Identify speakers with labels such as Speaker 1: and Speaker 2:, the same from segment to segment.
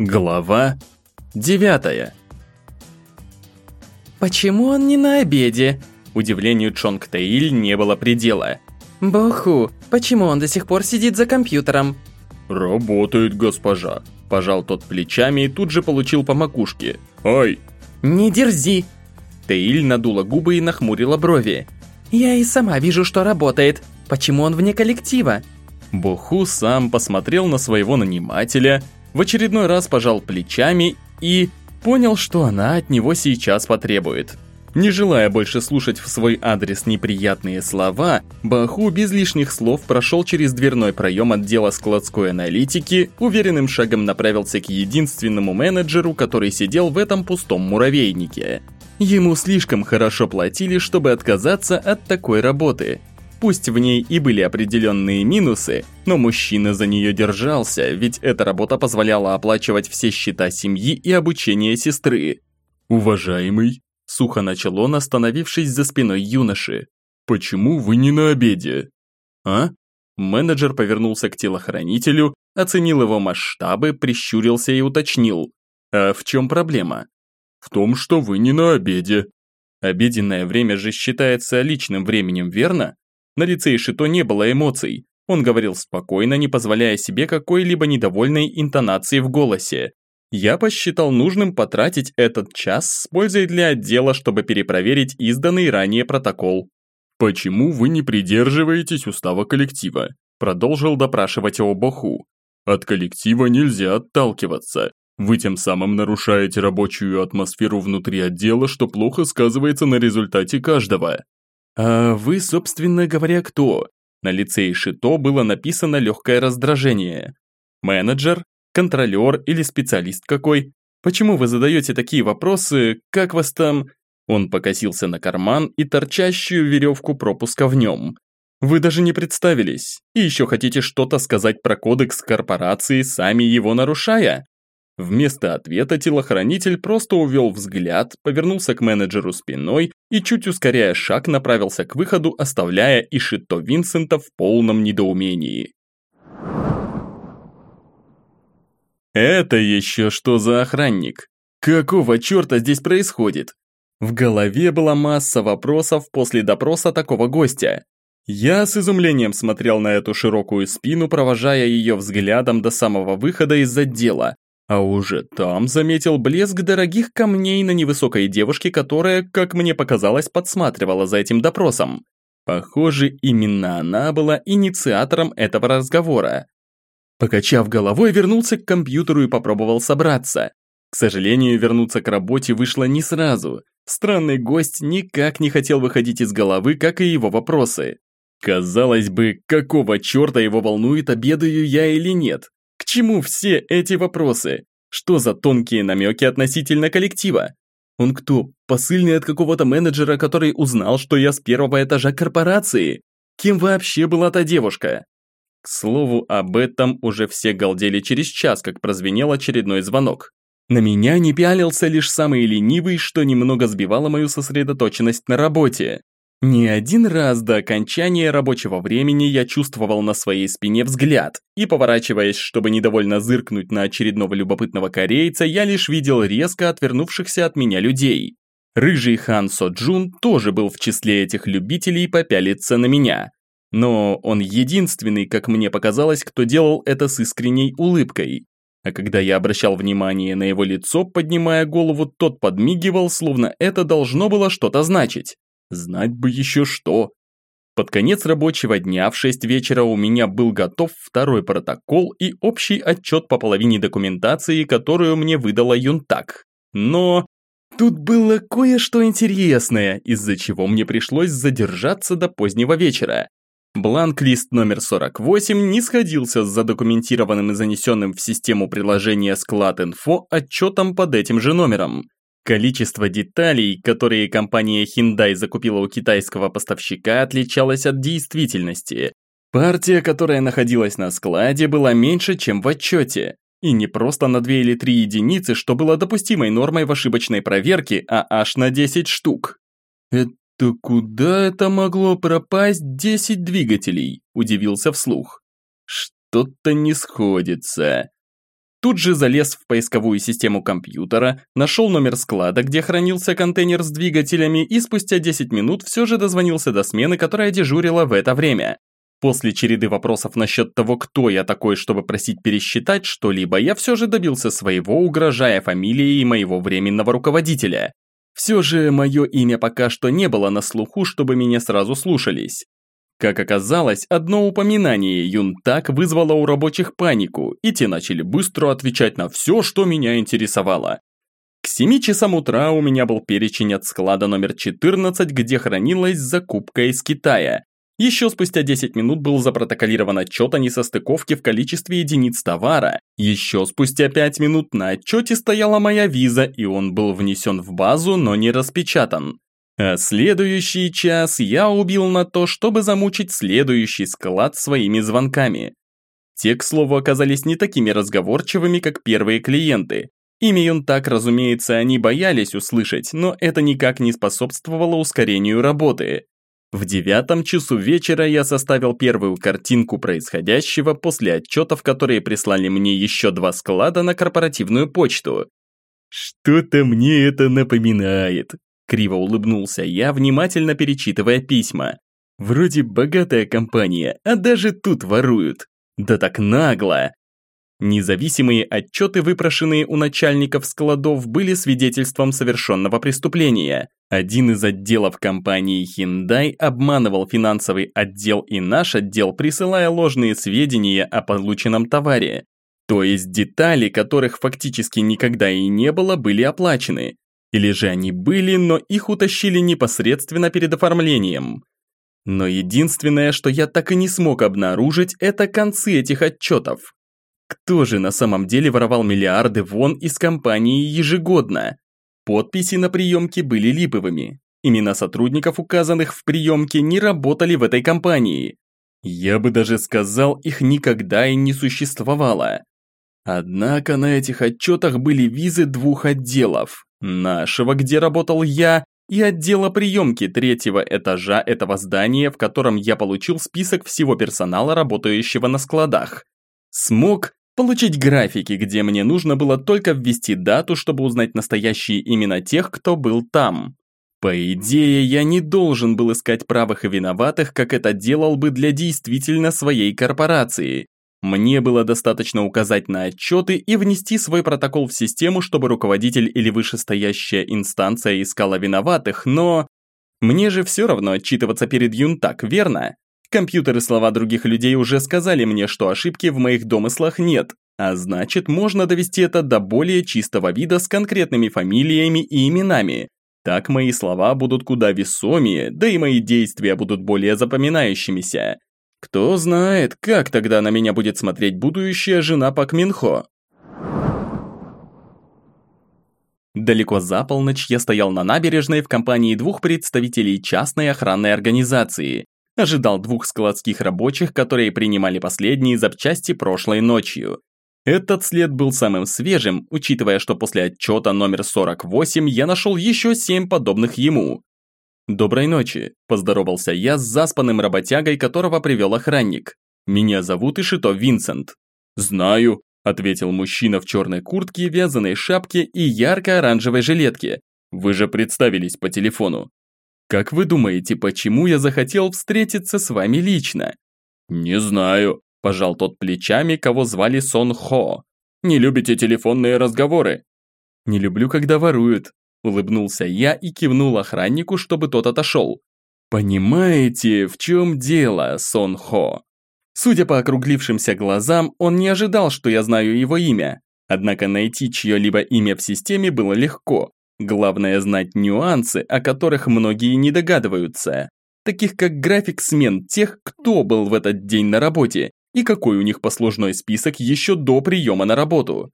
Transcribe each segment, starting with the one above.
Speaker 1: Глава 9
Speaker 2: «Почему он не на обеде?»
Speaker 1: Удивлению Чонг Тэиль не было предела.
Speaker 2: «Боху, почему он до сих пор сидит за компьютером?»
Speaker 1: «Работает, госпожа», – пожал тот плечами и тут же получил по макушке. «Ай!»
Speaker 2: «Не дерзи!»
Speaker 1: Тэиль надула губы и нахмурила брови.
Speaker 2: «Я и сама вижу, что работает. Почему он вне коллектива?»
Speaker 1: Буху сам посмотрел на своего нанимателя, в очередной раз пожал плечами и понял, что она от него сейчас потребует. Не желая больше слушать в свой адрес неприятные слова, Баху без лишних слов прошел через дверной проем отдела складской аналитики, уверенным шагом направился к единственному менеджеру, который сидел в этом пустом муравейнике. Ему слишком хорошо платили, чтобы отказаться от такой работы. Пусть в ней и были определенные минусы, но мужчина за нее держался, ведь эта работа позволяла оплачивать все счета семьи и обучение сестры. «Уважаемый», – сухо начал он, остановившись за спиной юноши, – «почему вы не на обеде?» «А?» Менеджер повернулся к телохранителю, оценил его масштабы, прищурился и уточнил. «А в чем проблема?» «В том, что вы не на обеде». «Обеденное время же считается личным временем, верно?» На лице Ишито не было эмоций. Он говорил спокойно, не позволяя себе какой-либо недовольной интонации в голосе. Я посчитал нужным потратить этот час с пользой для отдела, чтобы перепроверить изданный ранее протокол. «Почему вы не придерживаетесь устава коллектива?» Продолжил допрашивать Обоху. «От коллектива нельзя отталкиваться. Вы тем самым нарушаете рабочую атмосферу внутри отдела, что плохо сказывается на результате каждого. «А вы, собственно говоря, кто?» На лице Ишито было написано легкое раздражение. «Менеджер? Контролер или специалист какой? Почему вы задаете такие вопросы? Как вас там...» Он покосился на карман и торчащую веревку пропуска в нем. «Вы даже не представились. И еще хотите что-то сказать про кодекс корпорации, сами его нарушая?» Вместо ответа телохранитель просто увел взгляд, повернулся к менеджеру спиной и, чуть ускоряя шаг, направился к выходу, оставляя Ишито Винсента в полном недоумении. Это еще что за охранник? Какого черта здесь происходит? В голове была масса вопросов после допроса такого гостя. Я с изумлением смотрел на эту широкую спину, провожая ее взглядом до самого выхода из отдела, а уже там заметил блеск дорогих камней на невысокой девушке, которая, как мне показалось, подсматривала за этим допросом. Похоже, именно она была инициатором этого разговора. Покачав головой, вернулся к компьютеру и попробовал собраться. К сожалению, вернуться к работе вышло не сразу. Странный гость никак не хотел выходить из головы, как и его вопросы. Казалось бы, какого черта его волнует, обедаю я или нет? Чему все эти вопросы? Что за тонкие намеки относительно коллектива? Он кто, посыльный от какого-то менеджера, который узнал, что я с первого этажа корпорации? Кем вообще была та девушка? К слову, об этом уже все галдели через час, как прозвенел очередной звонок. На меня не пялился лишь самый ленивый, что немного сбивало мою сосредоточенность на работе. Не один раз до окончания рабочего времени я чувствовал на своей спине взгляд, и поворачиваясь, чтобы недовольно зыркнуть на очередного любопытного корейца, я лишь видел резко отвернувшихся от меня людей. Рыжий Хан Со Джун тоже был в числе этих любителей попялиться на меня. Но он единственный, как мне показалось, кто делал это с искренней улыбкой. А когда я обращал внимание на его лицо, поднимая голову, тот подмигивал, словно это должно было что-то значить. Знать бы еще что. Под конец рабочего дня в 6 вечера у меня был готов второй протокол и общий отчет по половине документации, которую мне выдала Юнтак. Но тут было кое-что интересное, из-за чего мне пришлось задержаться до позднего вечера. Бланк-лист номер 48 не сходился с задокументированным и занесенным в систему приложения склад-инфо отчетом под этим же номером. Количество деталей, которые компания Hyundai закупила у китайского поставщика, отличалось от действительности. Партия, которая находилась на складе, была меньше, чем в отчете. И не просто на 2 или 3 единицы, что было допустимой нормой в ошибочной проверке, а аж на 10 штук. «Это куда это могло пропасть 10 двигателей?» – удивился вслух. «Что-то не сходится». Тут же залез в поисковую систему компьютера, нашел номер склада, где хранился контейнер с двигателями и спустя 10 минут все же дозвонился до смены, которая дежурила в это время. После череды вопросов насчет того, кто я такой, чтобы просить пересчитать что-либо, я все же добился своего, угрожая фамилией моего временного руководителя. Все же мое имя пока что не было на слуху, чтобы меня сразу слушались. Как оказалось, одно упоминание Юнтак вызвало у рабочих панику, и те начали быстро отвечать на все, что меня интересовало. К 7 часам утра у меня был перечень от склада номер 14, где хранилась закупка из Китая. Еще спустя 10 минут был запротоколирован отчет о несостыковке в количестве единиц товара. Еще спустя 5 минут на отчете стояла моя виза, и он был внесен в базу, но не распечатан. А следующий час я убил на то, чтобы замучить следующий склад своими звонками. Те, к слову, оказались не такими разговорчивыми, как первые клиенты. Ими он так, разумеется, они боялись услышать, но это никак не способствовало ускорению работы. В девятом часу вечера я составил первую картинку происходящего после отчетов, которые прислали мне еще два склада на корпоративную почту. Что-то мне это напоминает. Криво улыбнулся я, внимательно перечитывая письма. Вроде богатая компания, а даже тут воруют. Да так нагло. Независимые отчеты, выпрошенные у начальников складов, были свидетельством совершенного преступления. Один из отделов компании Hyundai обманывал финансовый отдел и наш отдел, присылая ложные сведения о полученном товаре. То есть детали, которых фактически никогда и не было, были оплачены. Или же они были, но их утащили непосредственно перед оформлением. Но единственное, что я так и не смог обнаружить, это концы этих отчетов. Кто же на самом деле воровал миллиарды вон из компании ежегодно? Подписи на приемке были липовыми. Имена сотрудников, указанных в приемке, не работали в этой компании. Я бы даже сказал, их никогда и не существовало. Однако на этих отчетах были визы двух отделов. Нашего, где работал я, и отдела приемки третьего этажа этого здания, в котором я получил список всего персонала, работающего на складах. Смог получить графики, где мне нужно было только ввести дату, чтобы узнать настоящие имена тех, кто был там. По идее, я не должен был искать правых и виноватых, как это делал бы для действительно своей корпорации. Мне было достаточно указать на отчеты и внести свой протокол в систему, чтобы руководитель или вышестоящая инстанция искала виноватых, но... Мне же все равно отчитываться перед Юнтак, верно? Компьютеры слова других людей уже сказали мне, что ошибки в моих домыслах нет, а значит, можно довести это до более чистого вида с конкретными фамилиями и именами. Так мои слова будут куда весомее, да и мои действия будут более запоминающимися. Кто знает, как тогда на меня будет смотреть будущая жена Пак Минхо. Далеко за полночь я стоял на набережной в компании двух представителей частной охранной организации. Ожидал двух складских рабочих, которые принимали последние запчасти прошлой ночью. Этот след был самым свежим, учитывая, что после отчета номер 48 я нашел еще семь подобных ему. «Доброй ночи», – поздоровался я с заспанным работягой, которого привел охранник. «Меня зовут Ишито Винсент». «Знаю», – ответил мужчина в черной куртке, вязаной шапке и ярко-оранжевой жилетке. «Вы же представились по телефону». «Как вы думаете, почему я захотел встретиться с вами лично?» «Не знаю», – пожал тот плечами, кого звали Сон Хо. «Не любите телефонные разговоры?» «Не люблю, когда воруют», Улыбнулся я и кивнул охраннику, чтобы тот отошел. «Понимаете, в чем дело, Сон Хо?» Судя по округлившимся глазам, он не ожидал, что я знаю его имя. Однако найти чье-либо имя в системе было легко. Главное знать нюансы, о которых многие не догадываются. Таких как график смен тех, кто был в этот день на работе, и какой у них послужной список еще до приема на работу.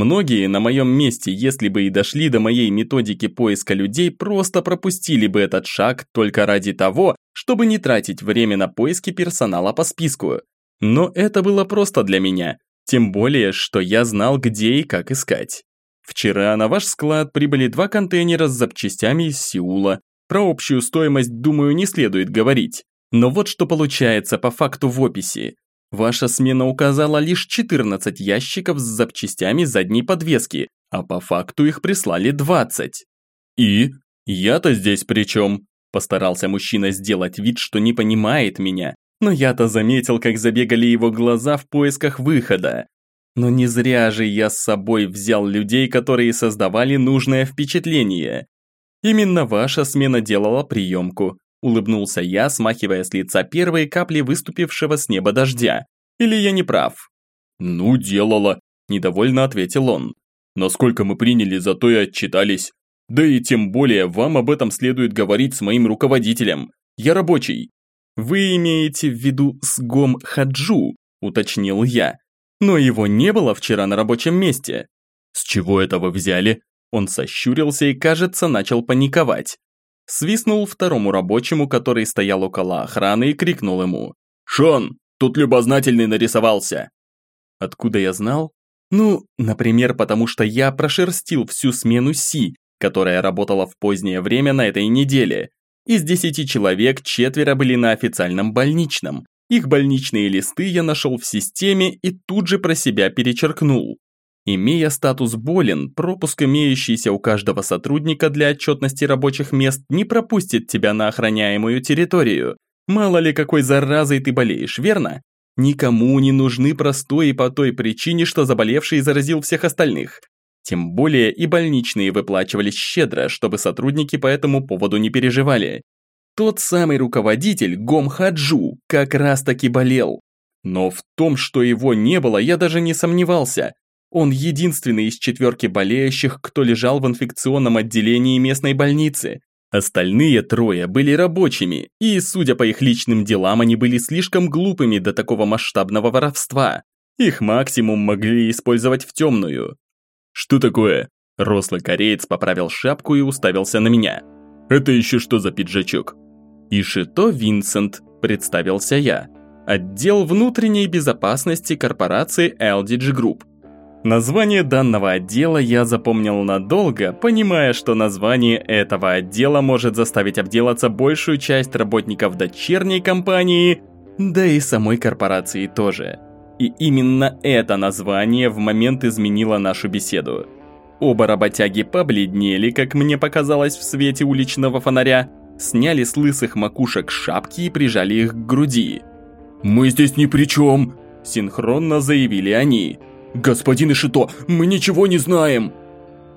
Speaker 1: Многие на моем месте, если бы и дошли до моей методики поиска людей, просто пропустили бы этот шаг только ради того, чтобы не тратить время на поиски персонала по списку. Но это было просто для меня, тем более, что я знал, где и как искать. Вчера на ваш склад прибыли два контейнера с запчастями из Сеула. Про общую стоимость, думаю, не следует говорить. Но вот что получается по факту в описи. Ваша смена указала лишь 14 ящиков с запчастями задней подвески, а по факту их прислали 20. И? Я-то здесь при чем? Постарался мужчина сделать вид, что не понимает меня, но я-то заметил, как забегали его глаза в поисках выхода. Но не зря же я с собой взял людей, которые создавали нужное впечатление. Именно ваша смена делала приемку. Улыбнулся я, смахивая с лица первые капли выступившего с неба дождя. Или я не прав? Ну, делала, недовольно ответил он. Насколько мы приняли, зато и отчитались. Да и тем более вам об этом следует говорить с моим руководителем. Я рабочий. Вы имеете в виду Сгом Хаджу, уточнил я. Но его не было вчера на рабочем месте. С чего это вы взяли? Он сощурился и, кажется, начал паниковать. Свистнул второму рабочему, который стоял около охраны и крикнул ему. «Шон, тут любознательный нарисовался!» Откуда я знал? Ну, например, потому что я прошерстил всю смену Си, которая работала в позднее время на этой неделе. Из десяти человек четверо были на официальном больничном. Их больничные листы я нашел в системе и тут же про себя перечеркнул. Имея статус болен, пропуск, имеющийся у каждого сотрудника для отчетности рабочих мест, не пропустит тебя на охраняемую территорию. Мало ли какой заразой ты болеешь, верно? Никому не нужны простой и по той причине, что заболевший заразил всех остальных. Тем более и больничные выплачивались щедро, чтобы сотрудники по этому поводу не переживали. Тот самый руководитель Гом Хаджу как раз таки болел. Но в том, что его не было, я даже не сомневался. Он единственный из четверки болеющих, кто лежал в инфекционном отделении местной больницы. Остальные трое были рабочими, и, судя по их личным делам, они были слишком глупыми до такого масштабного воровства. Их максимум могли использовать в темную. «Что такое?» Рослый кореец поправил шапку и уставился на меня. «Это еще что за пиджачок?» «Ишито Винсент», представился я. Отдел внутренней безопасности корпорации LDG Group. Название данного отдела я запомнил надолго, понимая, что название этого отдела может заставить обделаться большую часть работников дочерней компании, да и самой корпорации тоже. И именно это название в момент изменило нашу беседу. Оба работяги побледнели, как мне показалось в свете уличного фонаря, сняли с лысых макушек шапки и прижали их к груди. «Мы здесь ни при чем!» – синхронно заявили они – «Господин Ишито, мы ничего не знаем!»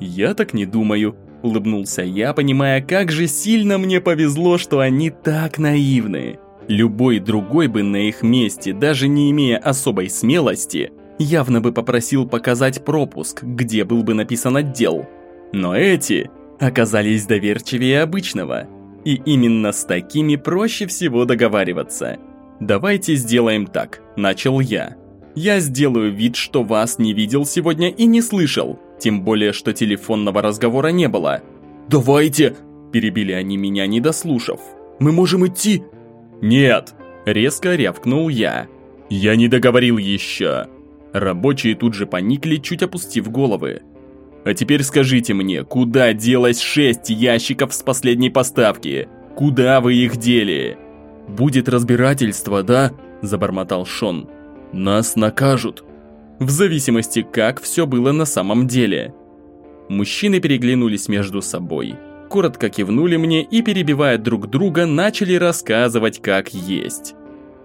Speaker 1: «Я так не думаю», – улыбнулся я, понимая, как же сильно мне повезло, что они так наивны. Любой другой бы на их месте, даже не имея особой смелости, явно бы попросил показать пропуск, где был бы написан отдел. Но эти оказались доверчивее обычного. И именно с такими проще всего договариваться. «Давайте сделаем так», – начал я. Я сделаю вид, что вас не видел сегодня и не слышал, тем более, что телефонного разговора не было. «Давайте!» – перебили они меня, не дослушав. «Мы можем идти!» «Нет!» – резко рявкнул я. «Я не договорил еще!» Рабочие тут же поникли, чуть опустив головы. «А теперь скажите мне, куда делось шесть ящиков с последней поставки? Куда вы их дели?» «Будет разбирательство, да?» – забормотал Шон. Нас накажут. В зависимости, как все было на самом деле. Мужчины переглянулись между собой, коротко кивнули мне и, перебивая друг друга, начали рассказывать как есть.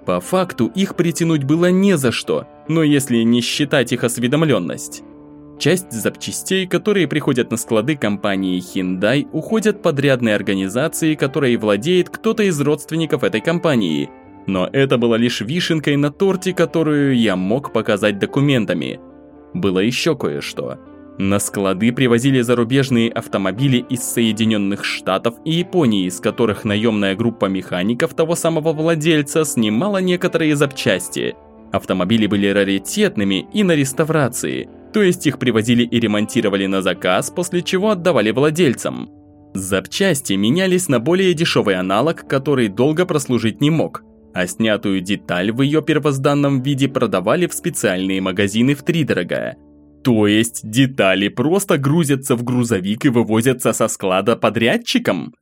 Speaker 1: По факту их притянуть было не за что, но если не считать их осведомленность. Часть запчастей, которые приходят на склады компании Hyundai, уходят подрядной организации, которой владеет кто-то из родственников этой компании – но это было лишь вишенкой на торте, которую я мог показать документами. Было еще кое-что. На склады привозили зарубежные автомобили из Соединенных Штатов и Японии, из которых наемная группа механиков того самого владельца снимала некоторые запчасти. Автомобили были раритетными и на реставрации, то есть их привозили и ремонтировали на заказ, после чего отдавали владельцам. Запчасти менялись на более дешевый аналог, который долго прослужить не мог – а снятую деталь в ее первозданном виде продавали в специальные магазины в втридорога. То есть детали просто грузятся в грузовик и вывозятся со склада подрядчиком?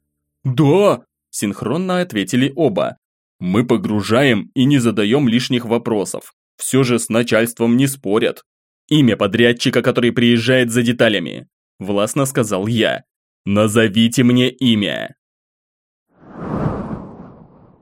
Speaker 1: Да, синхронно ответили оба. Мы погружаем и не задаем лишних вопросов. Все же с начальством не спорят. Имя подрядчика, который приезжает за деталями. Властно сказал я. Назовите мне имя.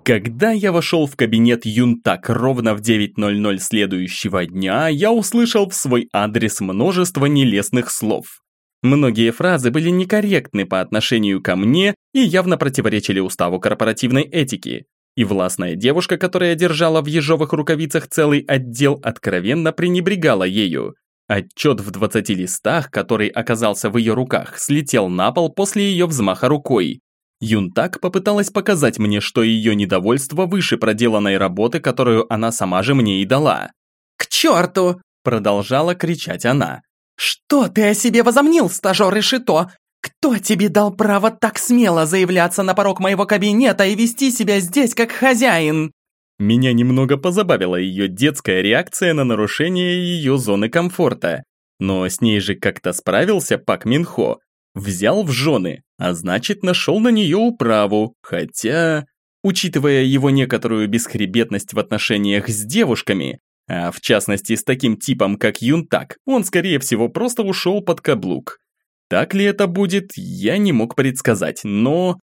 Speaker 1: Когда я вошел в кабинет Юнтак ровно в 9.00 следующего дня, я услышал в свой адрес множество нелестных слов. Многие фразы были некорректны по отношению ко мне и явно противоречили уставу корпоративной этики. И властная девушка, которая держала в ежовых рукавицах целый отдел, откровенно пренебрегала ею. Отчет в 20 листах, который оказался в ее руках, слетел на пол после ее взмаха рукой. Юнтак попыталась показать мне, что ее недовольство выше проделанной работы, которую она сама же мне и дала.
Speaker 2: «К черту!» – продолжала кричать она. «Что ты о себе возомнил, стажер Ишито? Кто тебе дал право так смело заявляться на порог моего кабинета и вести себя здесь как хозяин?»
Speaker 1: Меня немного позабавила ее детская реакция на нарушение ее зоны комфорта. Но с ней же как-то справился Пак Минхо. Взял в жены, а значит нашел на нее управу, хотя... Учитывая его некоторую бесхребетность в отношениях с девушками, а в частности с таким типом, как Юнтак, он, скорее всего, просто ушел под каблук. Так ли это будет, я не мог предсказать, но...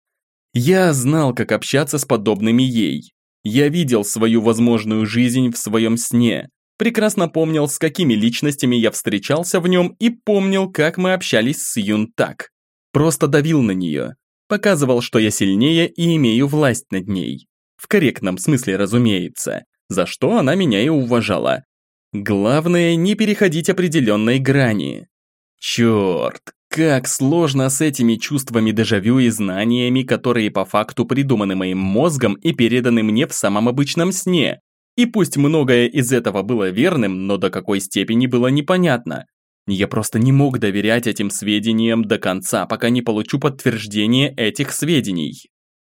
Speaker 1: Я знал, как общаться с подобными ей. Я видел свою возможную жизнь в своем сне, прекрасно помнил, с какими личностями я встречался в нем и помнил, как мы общались с Юнтак. Просто давил на нее, показывал, что я сильнее и имею власть над ней. В корректном смысле, разумеется за что она меня и уважала. Главное, не переходить определенной грани. Черт, как сложно с этими чувствами дежавю и знаниями, которые по факту придуманы моим мозгом и переданы мне в самом обычном сне. И пусть многое из этого было верным, но до какой степени было непонятно. Я просто не мог доверять этим сведениям до конца, пока не получу подтверждение этих сведений.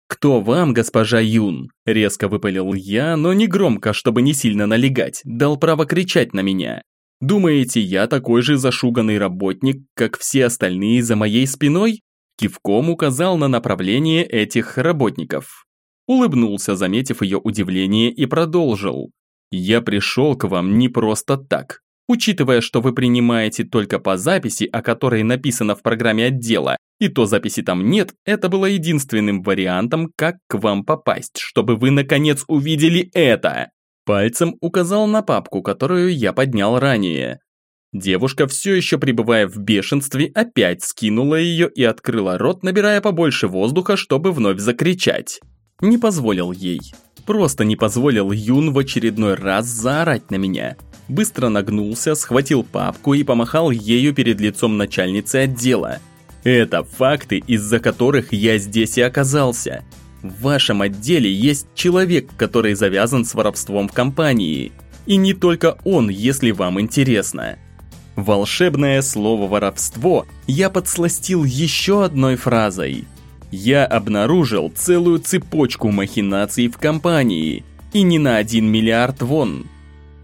Speaker 1: «Кто вам, госпожа Юн?» – резко выпалил я, но не громко, чтобы не сильно налегать, дал право кричать на меня. «Думаете, я такой же зашуганный работник, как все остальные за моей спиной?» Кивком указал на направление этих работников. Улыбнулся, заметив ее удивление, и продолжил. «Я пришел к вам не просто так. Учитывая, что вы принимаете только по записи, о которой написано в программе отдела, и то записи там нет, это было единственным вариантом, как к вам попасть, чтобы вы наконец увидели это. Пальцем указал на папку, которую я поднял ранее. Девушка, все еще пребывая в бешенстве, опять скинула ее и открыла рот, набирая побольше воздуха, чтобы вновь закричать. Не позволил ей. Просто не позволил Юн в очередной раз заорать на меня. Быстро нагнулся, схватил папку и помахал ею перед лицом начальницы отдела. Это факты, из-за которых я здесь и оказался. В вашем отделе есть человек, который завязан с воровством в компании. И не только он, если вам интересно. Волшебное слово «воровство» я подсластил еще одной фразой. Я обнаружил целую цепочку махинаций в компании. И не на один миллиард вон.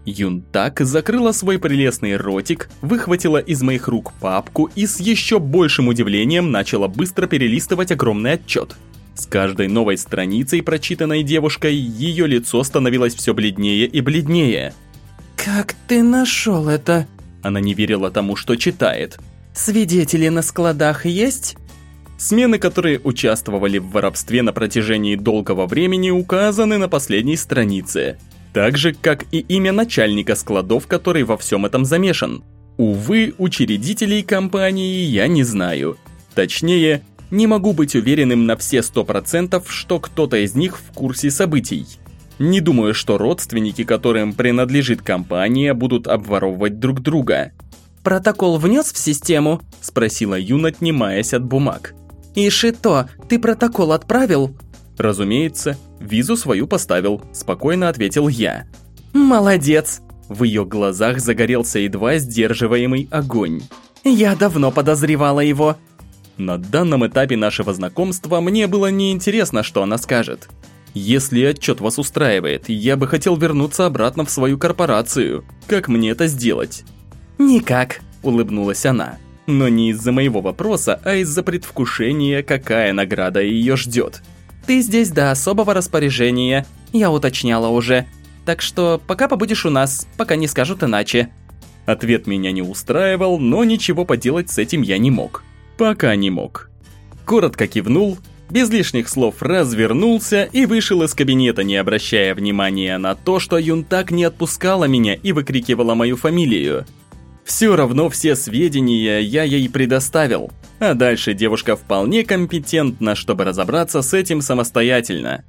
Speaker 1: Юнтак закрыла свой прелестный ротик, выхватила из моих рук папку и с еще большим удивлением начала быстро перелистывать огромный отчет. С каждой новой страницей, прочитанной девушкой, ее лицо становилось все бледнее и бледнее.
Speaker 2: «Как ты нашел это?»
Speaker 1: Она не верила тому, что читает.
Speaker 2: «Свидетели на складах есть?»
Speaker 1: Смены, которые участвовали в воровстве на протяжении долгого времени, указаны на последней странице так же, как и имя начальника складов, который во всем этом замешан. Увы, учредителей компании я не знаю. Точнее, не могу быть уверенным на все 100%, что кто-то из них в курсе событий. Не думаю, что родственники, которым принадлежит компания, будут обворовывать друг друга.
Speaker 2: «Протокол внес в систему?» – спросила Юн, отнимаясь от бумаг. «Ишито, ты протокол отправил?»
Speaker 1: «Разумеется, визу свою поставил», – спокойно ответил я.
Speaker 2: «Молодец!»
Speaker 1: В ее глазах загорелся едва сдерживаемый огонь.
Speaker 2: «Я давно подозревала его».
Speaker 1: На данном этапе нашего знакомства мне было неинтересно, что она скажет. Если отчет вас устраивает, я бы хотел вернуться обратно в свою корпорацию. Как мне это сделать?
Speaker 2: Никак,
Speaker 1: улыбнулась она. Но не из-за моего вопроса, а из-за предвкушения, какая награда ее ждет.
Speaker 2: Ты здесь до особого распоряжения. Я уточняла уже. Так что пока побудешь у нас, пока не скажут иначе.
Speaker 1: Ответ меня не устраивал, но ничего поделать с этим я не мог. Пока не мог. Коротко кивнул, без лишних слов развернулся и вышел из кабинета, не обращая внимания на то, что Юн так не отпускала меня и выкрикивала мою фамилию. Все равно все сведения я ей предоставил, а дальше девушка вполне компетентна, чтобы разобраться с этим самостоятельно.